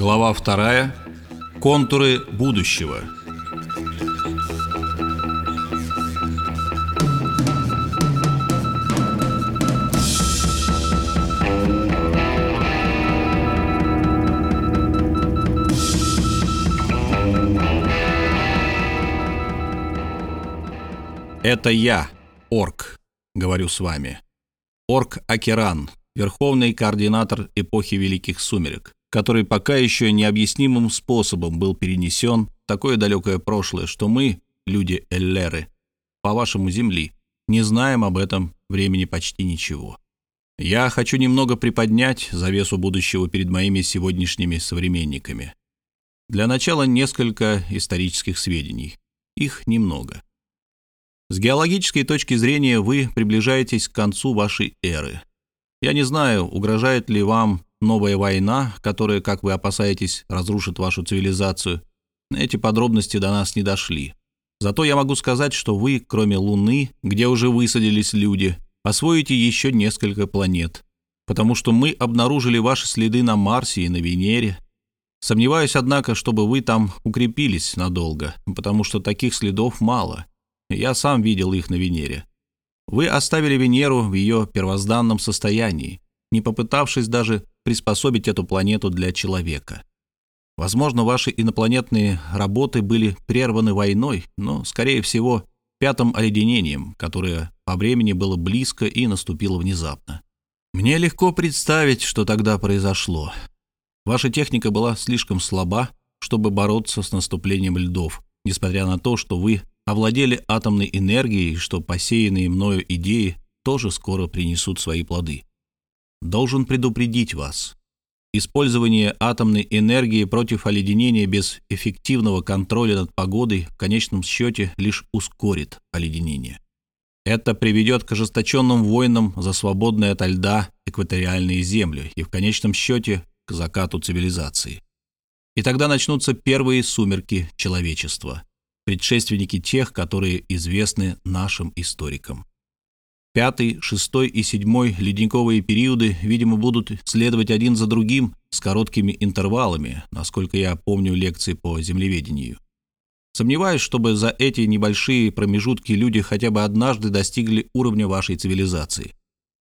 Глава вторая. Контуры будущего. Это я, Орк, говорю с вами. Орк Акеран, верховный координатор эпохи Великих Сумерек который пока еще необъяснимым способом был перенесен в такое далекое прошлое, что мы, люди Эллеры, по вашему Земли, не знаем об этом времени почти ничего. Я хочу немного приподнять завесу будущего перед моими сегодняшними современниками. Для начала несколько исторических сведений. Их немного. С геологической точки зрения вы приближаетесь к концу вашей эры. Я не знаю, угрожает ли вам новая война, которая, как вы опасаетесь, разрушит вашу цивилизацию. Эти подробности до нас не дошли. Зато я могу сказать, что вы, кроме Луны, где уже высадились люди, освоите еще несколько планет, потому что мы обнаружили ваши следы на Марсе и на Венере. Сомневаюсь, однако, чтобы вы там укрепились надолго, потому что таких следов мало. Я сам видел их на Венере. Вы оставили Венеру в ее первозданном состоянии, не попытавшись даже приспособить эту планету для человека. Возможно, ваши инопланетные работы были прерваны войной, но, скорее всего, пятым оледенением, которое по времени было близко и наступило внезапно. Мне легко представить, что тогда произошло. Ваша техника была слишком слаба, чтобы бороться с наступлением льдов, несмотря на то, что вы овладели атомной энергией, что посеянные мною идеи тоже скоро принесут свои плоды должен предупредить вас. Использование атомной энергии против оледенения без эффективного контроля над погодой в конечном счете лишь ускорит оледенение. Это приведет к ожесточенным войнам за свободные ото льда экваториальные земли и в конечном счете к закату цивилизации. И тогда начнутся первые сумерки человечества, предшественники тех, которые известны нашим историкам. Пятый, шестой и седьмой ледниковые периоды, видимо, будут следовать один за другим с короткими интервалами, насколько я помню лекции по землеведению. Сомневаюсь, чтобы за эти небольшие промежутки люди хотя бы однажды достигли уровня вашей цивилизации.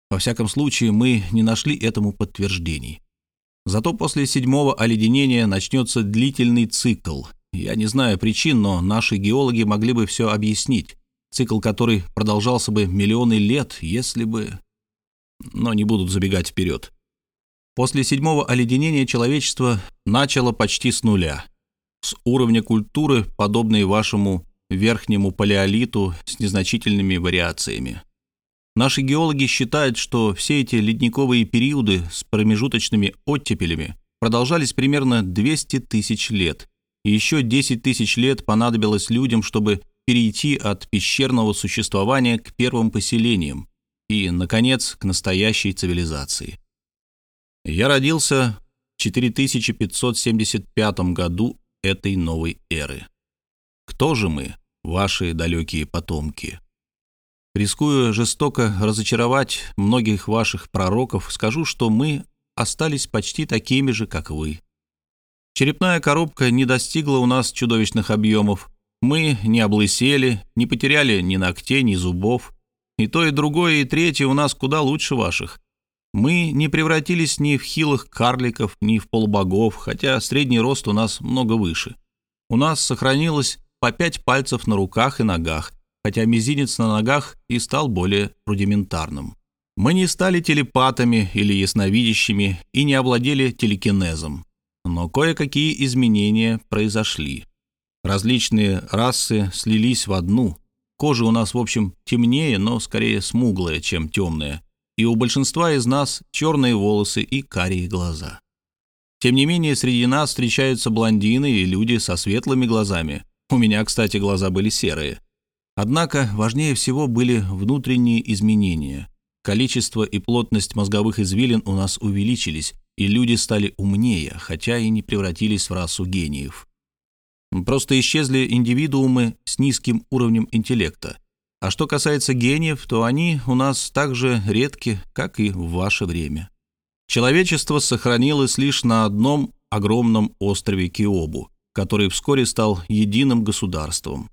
Во всяком случае, мы не нашли этому подтверждений. Зато после седьмого оледенения начнется длительный цикл. Я не знаю причин, но наши геологи могли бы все объяснить цикл который продолжался бы миллионы лет, если бы... Но не будут забегать вперед. После седьмого оледенения человечество начало почти с нуля, с уровня культуры, подобной вашему верхнему палеолиту с незначительными вариациями. Наши геологи считают, что все эти ледниковые периоды с промежуточными оттепелями продолжались примерно 200 тысяч лет, и еще 10 тысяч лет понадобилось людям, чтобы перейти от пещерного существования к первым поселениям и, наконец, к настоящей цивилизации. Я родился в 4575 году этой новой эры. Кто же мы, ваши далекие потомки? Рискуя жестоко разочаровать многих ваших пророков, скажу, что мы остались почти такими же, как вы. Черепная коробка не достигла у нас чудовищных объемов, мы не облысели, не потеряли ни ногтей, ни зубов. И то, и другое, и третье у нас куда лучше ваших. Мы не превратились ни в хилых карликов, ни в полубогов, хотя средний рост у нас много выше. У нас сохранилось по пять пальцев на руках и ногах, хотя мизинец на ногах и стал более рудиментарным. Мы не стали телепатами или ясновидящими и не овладели телекинезом. Но кое-какие изменения произошли. Различные расы слились в одну. Кожа у нас, в общем, темнее, но скорее смуглая, чем темная. И у большинства из нас черные волосы и карие глаза. Тем не менее, среди нас встречаются блондины и люди со светлыми глазами. У меня, кстати, глаза были серые. Однако важнее всего были внутренние изменения. Количество и плотность мозговых извилин у нас увеличились, и люди стали умнее, хотя и не превратились в расу гениев. Просто исчезли индивидуумы с низким уровнем интеллекта. А что касается гениев, то они у нас так же редки, как и в ваше время. Человечество сохранилось лишь на одном огромном острове Киобу, который вскоре стал единым государством.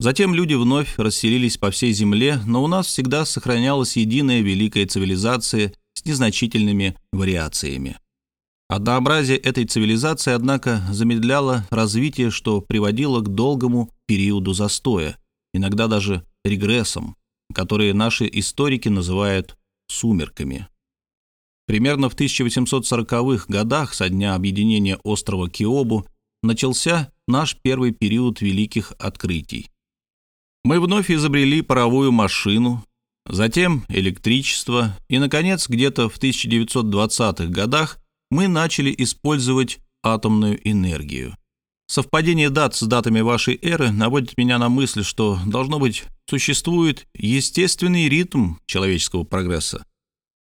Затем люди вновь расселились по всей земле, но у нас всегда сохранялась единая великая цивилизация с незначительными вариациями. Однообразие этой цивилизации, однако, замедляло развитие, что приводило к долгому периоду застоя, иногда даже регрессом, которые наши историки называют «сумерками». Примерно в 1840-х годах со дня объединения острова Киобу начался наш первый период великих открытий. Мы вновь изобрели паровую машину, затем электричество, и, наконец, где-то в 1920-х годах мы начали использовать атомную энергию. Совпадение дат с датами вашей эры наводит меня на мысль, что, должно быть, существует естественный ритм человеческого прогресса.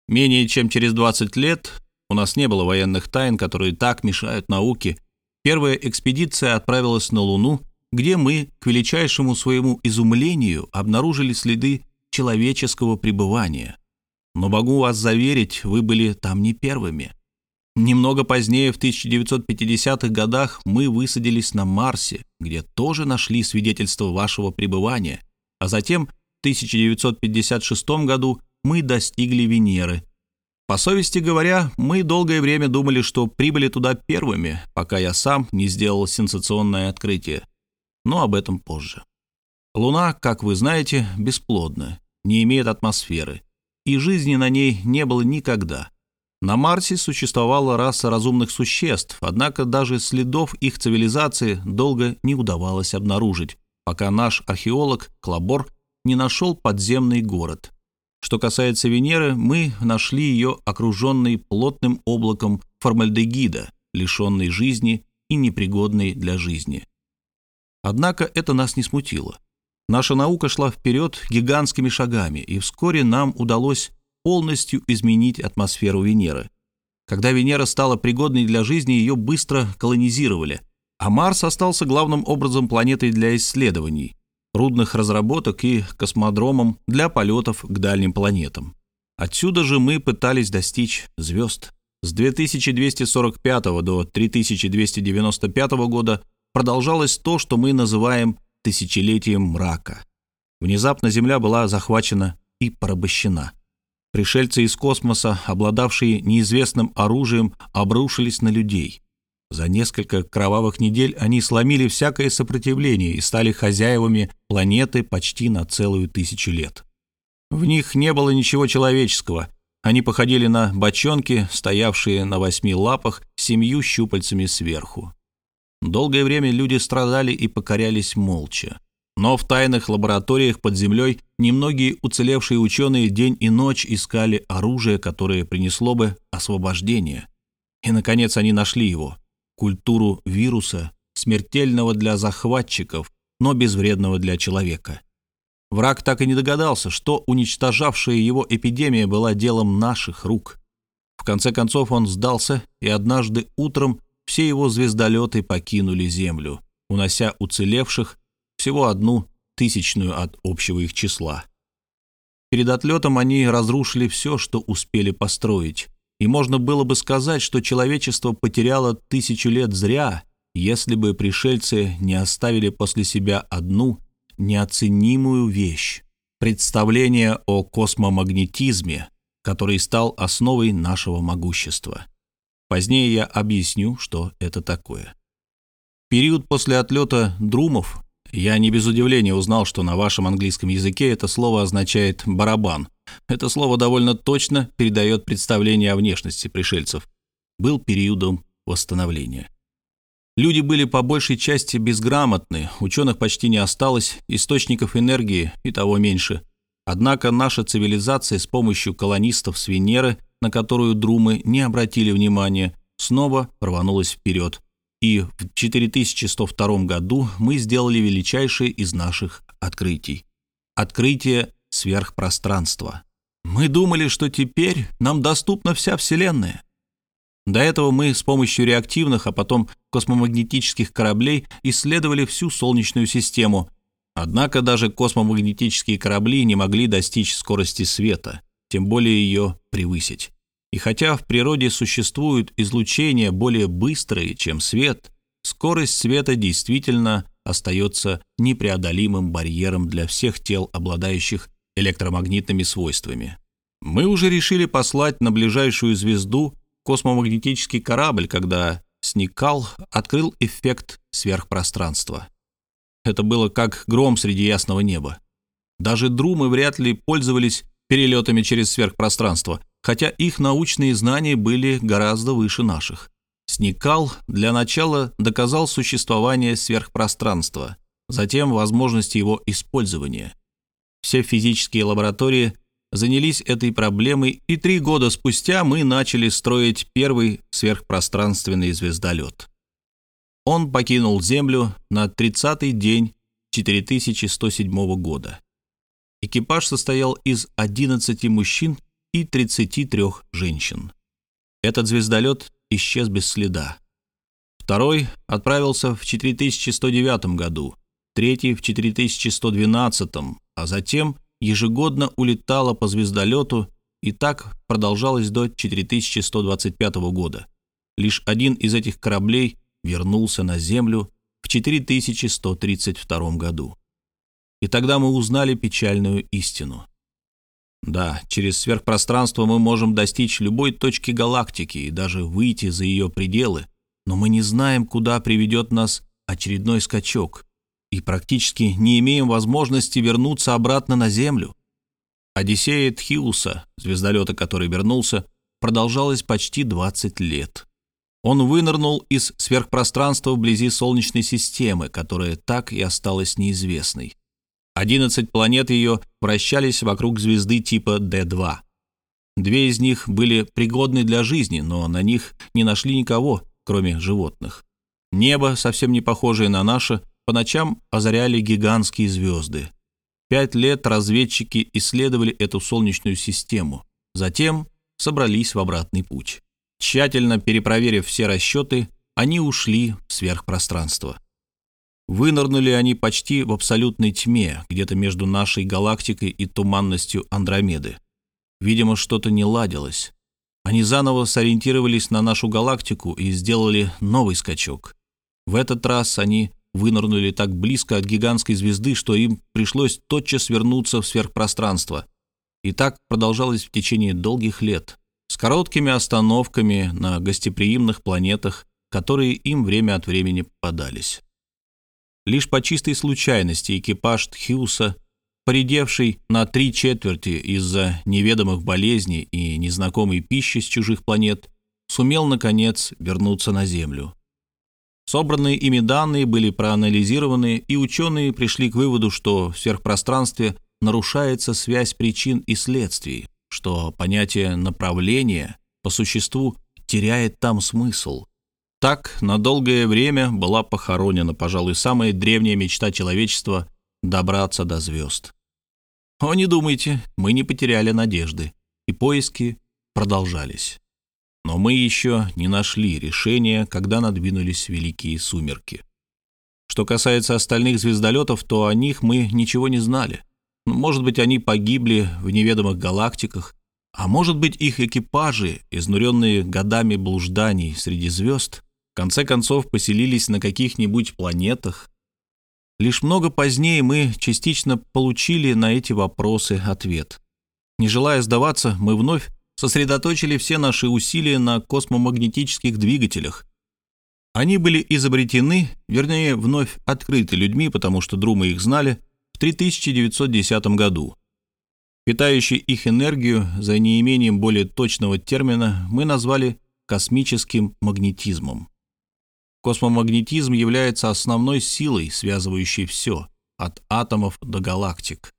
Менее чем через 20 лет у нас не было военных тайн, которые так мешают науке. Первая экспедиция отправилась на Луну, где мы, к величайшему своему изумлению, обнаружили следы человеческого пребывания. Но могу вас заверить, вы были там не первыми. Немного позднее, в 1950-х годах, мы высадились на Марсе, где тоже нашли свидетельство вашего пребывания, а затем в 1956 году мы достигли Венеры. По совести говоря, мы долгое время думали, что прибыли туда первыми, пока я сам не сделал сенсационное открытие. Но об этом позже. Луна, как вы знаете, бесплодна, не имеет атмосферы, и жизни на ней не было никогда. На Марсе существовала раса разумных существ, однако даже следов их цивилизации долго не удавалось обнаружить, пока наш археолог Клабор не нашел подземный город. Что касается Венеры, мы нашли ее окруженной плотным облаком формальдегида, лишенной жизни и непригодной для жизни. Однако это нас не смутило. Наша наука шла вперед гигантскими шагами, и вскоре нам удалось полностью изменить атмосферу Венеры. Когда Венера стала пригодной для жизни, ее быстро колонизировали, а Марс остался главным образом планетой для исследований, рудных разработок и космодромом для полетов к дальним планетам. Отсюда же мы пытались достичь звезд. С 2245 до 3295 года продолжалось то, что мы называем тысячелетием мрака. Внезапно Земля была захвачена и порабощена. Пришельцы из космоса, обладавшие неизвестным оружием, обрушились на людей. За несколько кровавых недель они сломили всякое сопротивление и стали хозяевами планеты почти на целую тысячу лет. В них не было ничего человеческого. Они походили на бочонки, стоявшие на восьми лапах с семью щупальцами сверху. Долгое время люди страдали и покорялись молча. Но в тайных лабораториях под землей немногие уцелевшие ученые день и ночь искали оружие, которое принесло бы освобождение. И, наконец, они нашли его – культуру вируса, смертельного для захватчиков, но безвредного для человека. Враг так и не догадался, что уничтожавшая его эпидемия была делом наших рук. В конце концов он сдался, и однажды утром все его звездолеты покинули Землю, унося уцелевших всего одну тысячную от общего их числа. Перед отлетом они разрушили все, что успели построить, и можно было бы сказать, что человечество потеряло тысячу лет зря, если бы пришельцы не оставили после себя одну неоценимую вещь – представление о космомагнетизме, который стал основой нашего могущества. Позднее я объясню, что это такое. Период после отлета Друмов я не без удивления узнал, что на вашем английском языке это слово означает «барабан». Это слово довольно точно передает представление о внешности пришельцев. Был периодом восстановления. Люди были по большей части безграмотны, ученых почти не осталось, источников энергии и того меньше. Однако наша цивилизация с помощью колонистов с Венеры, на которую друмы не обратили внимания, снова рванулась вперед, и в 4102 году мы сделали величайшее из наших открытий – открытие сверхпространства. Мы думали, что теперь нам доступна вся Вселенная. До этого мы с помощью реактивных, а потом космомагнетических кораблей исследовали всю Солнечную систему. Однако даже космомагнетические корабли не могли достичь скорости света, тем более ее превысить. И хотя в природе существуют излучения более быстрые, чем свет, скорость света действительно остается непреодолимым барьером для всех тел, обладающих электромагнитными свойствами. Мы уже решили послать на ближайшую звезду космомагнетический корабль, когда Сникал открыл эффект сверхпространства. Это было как гром среди ясного неба. Даже друмы вряд ли пользовались перелетами через сверхпространство, хотя их научные знания были гораздо выше наших. Сникал для начала доказал существование сверхпространства, затем возможность его использования. Все физические лаборатории занялись этой проблемой, и три года спустя мы начали строить первый сверхпространственный звездолет. Он покинул Землю на 30-й день 4107 года. Экипаж состоял из 11 мужчин и 33 женщин. Этот звездолет исчез без следа. Второй отправился в 4109 году, третий в 4112, а затем ежегодно улетала по звездолету, и так продолжалось до 4125 года. Лишь один из этих кораблей вернулся на Землю в 4132 году. И тогда мы узнали печальную истину. Да, через сверхпространство мы можем достичь любой точки галактики и даже выйти за ее пределы, но мы не знаем, куда приведет нас очередной скачок, и практически не имеем возможности вернуться обратно на Землю. Одиссея Тхиуса, звездолета, который вернулся, продолжалась почти 20 лет. Он вынырнул из сверхпространства вблизи Солнечной системы, которая так и осталась неизвестной. 11 планет ее вращались вокруг звезды типа D2. Две из них были пригодны для жизни, но на них не нашли никого, кроме животных. Небо, совсем не похожее на наше, по ночам озаряли гигантские звезды. Пять лет разведчики исследовали эту солнечную систему. Затем собрались в обратный путь. Тщательно перепроверив все расчеты, они ушли в сверхпространство. Вынырнули они почти в абсолютной тьме, где-то между нашей галактикой и туманностью Андромеды. Видимо, что-то не ладилось. Они заново сориентировались на нашу галактику и сделали новый скачок. В этот раз они вынырнули так близко от гигантской звезды, что им пришлось тотчас вернуться в сверхпространство. И так продолжалось в течение долгих лет, с короткими остановками на гостеприимных планетах, которые им время от времени попадались. Лишь по чистой случайности экипаж Тхиуса, поредевший на три четверти из-за неведомых болезней и незнакомой пищи с чужих планет, сумел, наконец, вернуться на Землю. Собранные ими данные были проанализированы, и ученые пришли к выводу, что в сверхпространстве нарушается связь причин и следствий, что понятие направления по существу теряет там смысл. Так на долгое время была похоронена, пожалуй, самая древняя мечта человечества — добраться до звезд. О, не думайте, мы не потеряли надежды, и поиски продолжались. Но мы еще не нашли решения, когда надвинулись великие сумерки. Что касается остальных звездолетов, то о них мы ничего не знали. Может быть, они погибли в неведомых галактиках, а может быть, их экипажи, изнуренные годами блужданий среди звезд, в конце концов поселились на каких-нибудь планетах. Лишь много позднее мы частично получили на эти вопросы ответ. Не желая сдаваться, мы вновь сосредоточили все наши усилия на космомагнетических двигателях. Они были изобретены, вернее, вновь открыты людьми, потому что друмы их знали, в 3910 году. Питающий их энергию, за неимением более точного термина, мы назвали космическим магнетизмом. Космомагнетизм является основной силой, связывающей все, от атомов до галактик.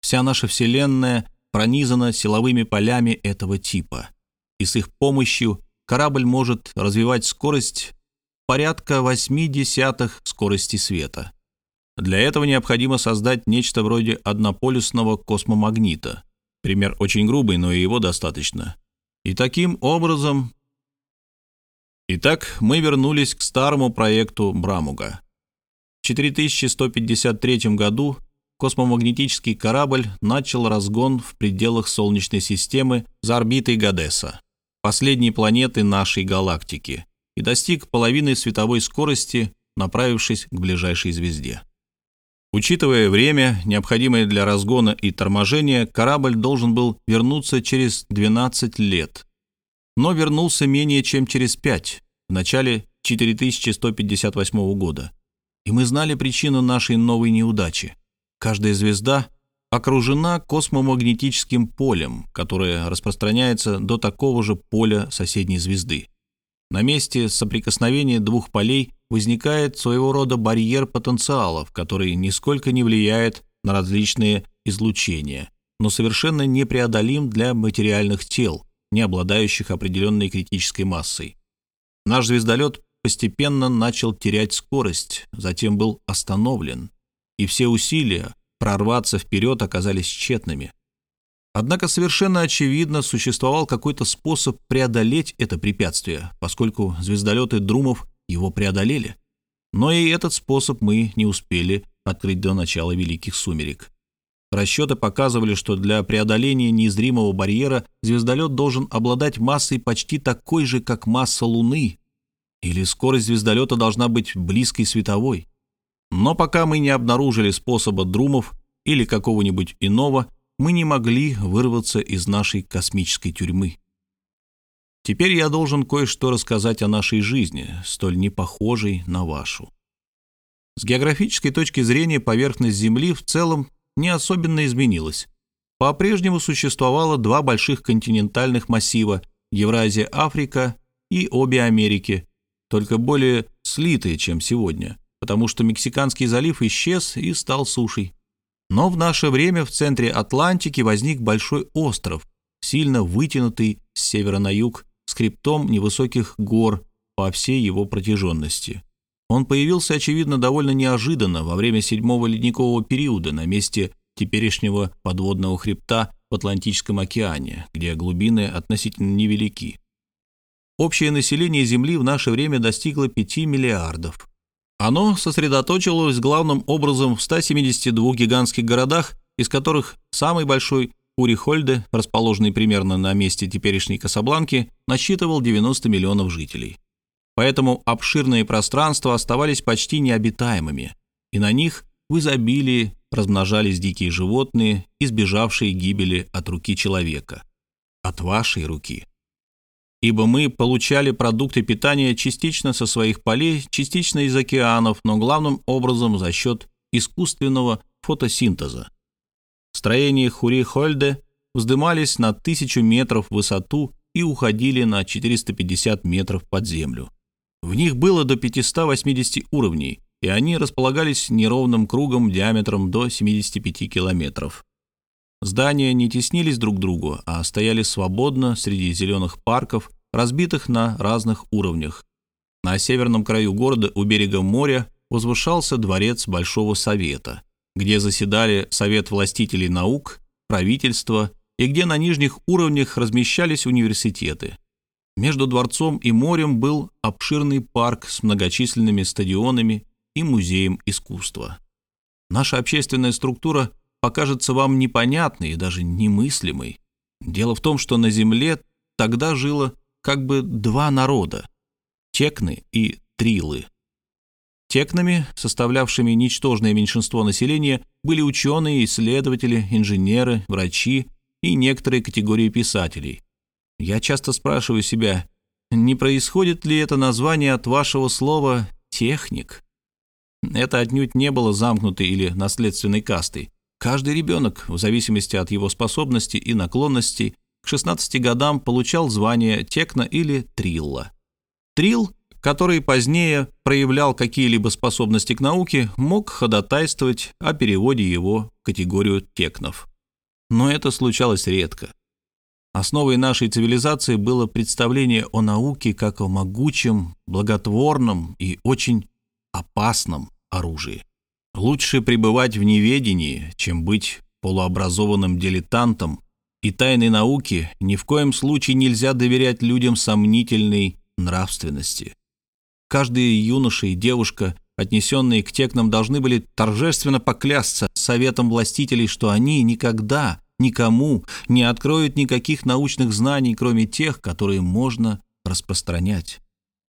Вся наша Вселенная пронизана силовыми полями этого типа, и с их помощью корабль может развивать скорость порядка 8 десятых скорости света. Для этого необходимо создать нечто вроде однополюсного космомагнита. Пример очень грубый, но и его достаточно. И таким образом... Итак, мы вернулись к старому проекту Брамуга. В 4153 году космомагнетический корабль начал разгон в пределах Солнечной системы за орбитой Гадеса. последней планеты нашей галактики и достиг половины световой скорости, направившись к ближайшей звезде. Учитывая время, необходимое для разгона и торможения, корабль должен был вернуться через 12 лет. Но вернулся менее чем через 5, в начале 4158 года. И мы знали причину нашей новой неудачи. Каждая звезда окружена космомагнетическим полем, которое распространяется до такого же поля соседней звезды. На месте соприкосновения двух полей возникает своего рода барьер потенциалов, который нисколько не влияет на различные излучения, но совершенно непреодолим для материальных тел, не обладающих определенной критической массой. Наш звездолет постепенно начал терять скорость, затем был остановлен, и все усилия прорваться вперед оказались тщетными. Однако совершенно очевидно существовал какой-то способ преодолеть это препятствие, поскольку звездолеты Друмов его преодолели. Но и этот способ мы не успели открыть до начала Великих Сумерек. Расчеты показывали, что для преодоления незримого барьера звездолет должен обладать массой почти такой же, как масса Луны, или скорость звездолета должна быть близкой световой. Но пока мы не обнаружили способа Друмов или какого-нибудь иного, мы не могли вырваться из нашей космической тюрьмы. Теперь я должен кое-что рассказать о нашей жизни, столь не похожей на вашу. С географической точки зрения поверхность Земли в целом не особенно изменилась. По-прежнему существовало два больших континентальных массива – Евразия-Африка и обе Америки, только более слитые, чем сегодня, потому что Мексиканский залив исчез и стал сушей. Но в наше время в центре Атлантики возник большой остров, сильно вытянутый с севера на юг, с хребтом невысоких гор по всей его протяженности. Он появился, очевидно, довольно неожиданно во время седьмого ледникового периода на месте теперешнего подводного хребта в Атлантическом океане, где глубины относительно невелики. Общее население Земли в наше время достигло 5 миллиардов. Оно сосредоточилось главным образом в 172 гигантских городах, из которых самый большой Урихольде, расположенный примерно на месте теперешней Касабланки, насчитывал 90 миллионов жителей. Поэтому обширные пространства оставались почти необитаемыми, и на них в изобилии размножались дикие животные, избежавшие гибели от руки человека. От вашей руки ибо мы получали продукты питания частично со своих полей, частично из океанов, но главным образом за счет искусственного фотосинтеза. Строения Хури-Хольде вздымались на тысячу метров в высоту и уходили на 450 метров под землю. В них было до 580 уровней, и они располагались неровным кругом диаметром до 75 километров. Здания не теснились друг к другу, а стояли свободно среди зеленых парков, разбитых на разных уровнях. На северном краю города у берега моря возвышался дворец Большого Совета, где заседали Совет властителей наук, правительство и где на нижних уровнях размещались университеты. Между дворцом и морем был обширный парк с многочисленными стадионами и музеем искусства. Наша общественная структура покажется вам непонятной и даже немыслимой. Дело в том, что на Земле тогда жило как бы два народа – текны и трилы. Текнами, составлявшими ничтожное меньшинство населения, были ученые, исследователи, инженеры, врачи и некоторые категории писателей. Я часто спрашиваю себя, не происходит ли это название от вашего слова «техник»? Это отнюдь не было замкнутой или наследственной кастой. Каждый ребенок, в зависимости от его способностей и наклонностей, к 16 годам получал звание текна или трилла. Трилл, который позднее проявлял какие-либо способности к науке, мог ходатайствовать о переводе его в категорию текнов. Но это случалось редко. Основой нашей цивилизации было представление о науке как о могучем, благотворном и очень опасном оружии. Лучше пребывать в неведении, чем быть полуобразованным дилетантом, и тайной науки ни в коем случае нельзя доверять людям сомнительной нравственности. Каждый юноша и девушка, отнесенные к текнам, должны были торжественно поклясться советом властителей, что они никогда никому не откроют никаких научных знаний, кроме тех, которые можно распространять.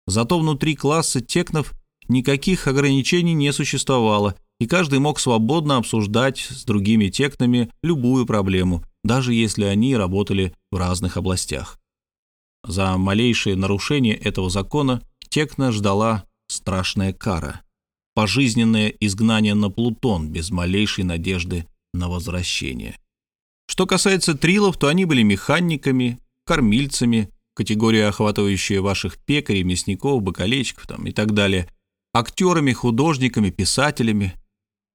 Зато внутри класса текнов никаких ограничений не существовало, и каждый мог свободно обсуждать с другими текнами любую проблему, даже если они работали в разных областях. За малейшее нарушение этого закона Текна ждала страшная кара – пожизненное изгнание на Плутон без малейшей надежды на возвращение. Что касается трилов, то они были механиками, кормильцами, категория, охватывающая ваших пекарей, мясников, бакалейщиков там, и так далее, актерами, художниками, писателями.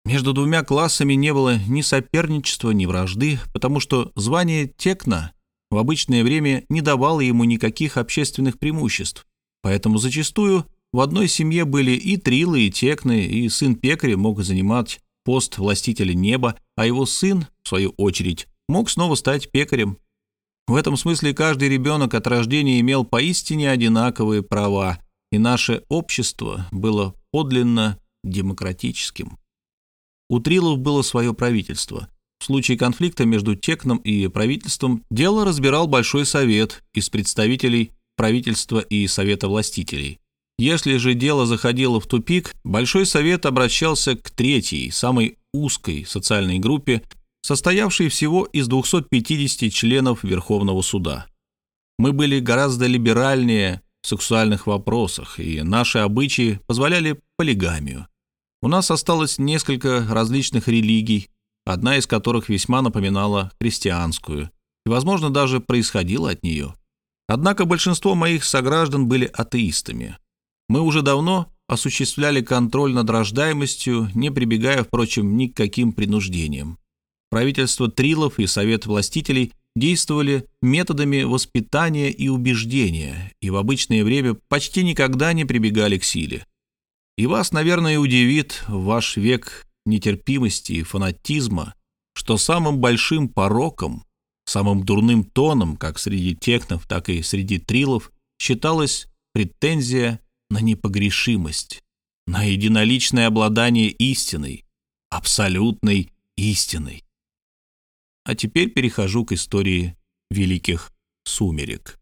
Между двумя классами не было ни соперничества, ни вражды, потому что звание текна в обычное время не давало ему никаких общественных преимуществ. Поэтому зачастую в одной семье были и трилы, и текны, и сын пекаря мог занимать пост властителя неба, а его сын, в свою очередь, мог снова стать пекарем. В этом смысле каждый ребенок от рождения имел поистине одинаковые права, и наше общество было подлинно демократическим. У Трилов было свое правительство. В случае конфликта между Текном и правительством дело разбирал Большой Совет из представителей правительства и Совета властителей. Если же дело заходило в тупик, Большой Совет обращался к третьей, самой узкой социальной группе, состоявшей всего из 250 членов Верховного суда. Мы были гораздо либеральнее в сексуальных вопросах, и наши обычаи позволяли полигамию. У нас осталось несколько различных религий, одна из которых весьма напоминала христианскую, и, возможно, даже происходила от нее. Однако большинство моих сограждан были атеистами. Мы уже давно осуществляли контроль над рождаемостью, не прибегая, впрочем, ни к каким принуждениям. Правительство Трилов и Совет властителей действовали методами воспитания и убеждения, и в обычное время почти никогда не прибегали к силе. И вас, наверное, удивит ваш век нетерпимости и фанатизма, что самым большим пороком, самым дурным тоном, как среди технов, так и среди трилов, считалась претензия на непогрешимость, на единоличное обладание истиной, абсолютной истиной. А теперь перехожу к истории великих сумерек.